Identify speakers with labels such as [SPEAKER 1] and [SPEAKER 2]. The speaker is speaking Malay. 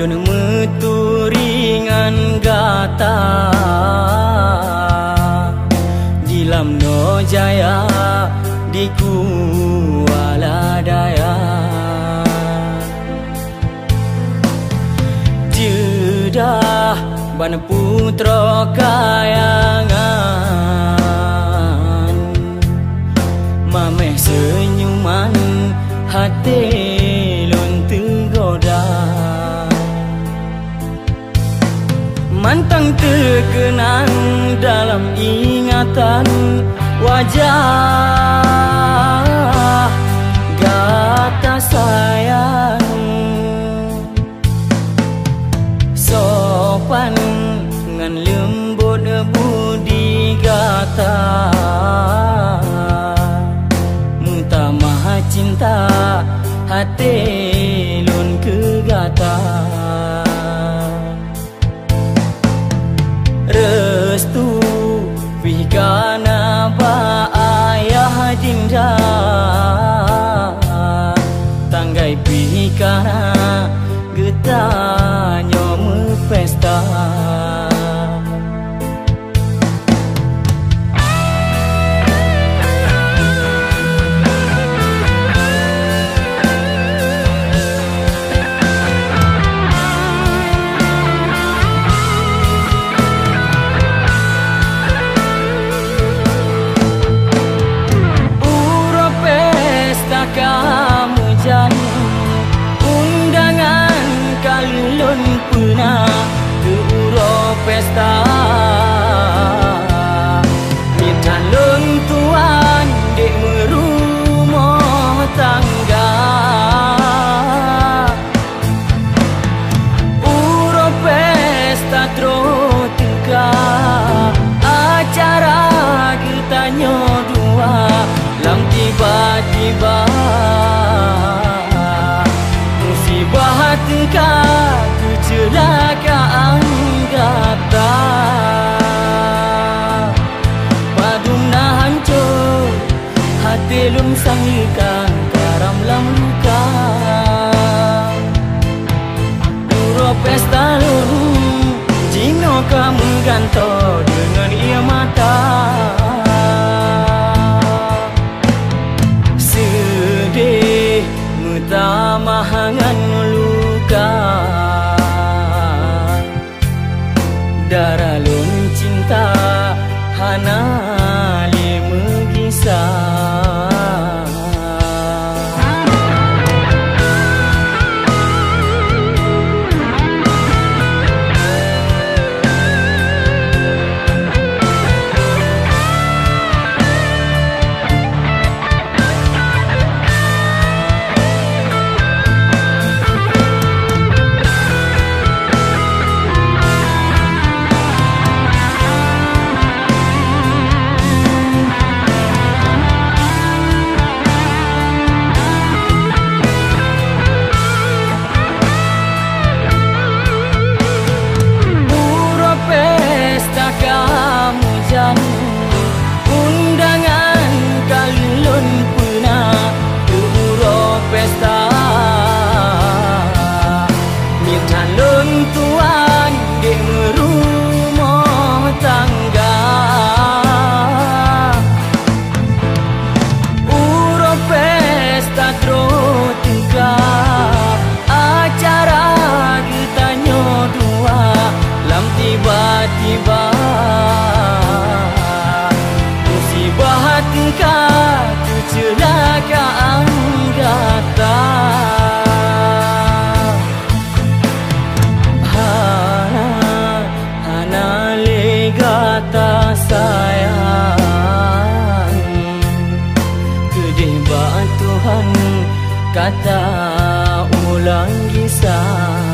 [SPEAKER 1] lunung mutu dengan gata. Di lamno jaya di kuala daya. Jedah ban putra kayangan. Mameh senyuman hati. berkenan dalam ingatan wajah gata sayang sopan dengan lembut budi gata. Mutamah cinta hati lun kegata. gata está. lem sang ikan karam lam luka Uro pesta lulu Jino kamu ganto dengan ia mata. Sedih muta mahangan luka. Darah lun cinta hana. tak sayang. Kedih bahan Tuhan kata ulang kisah.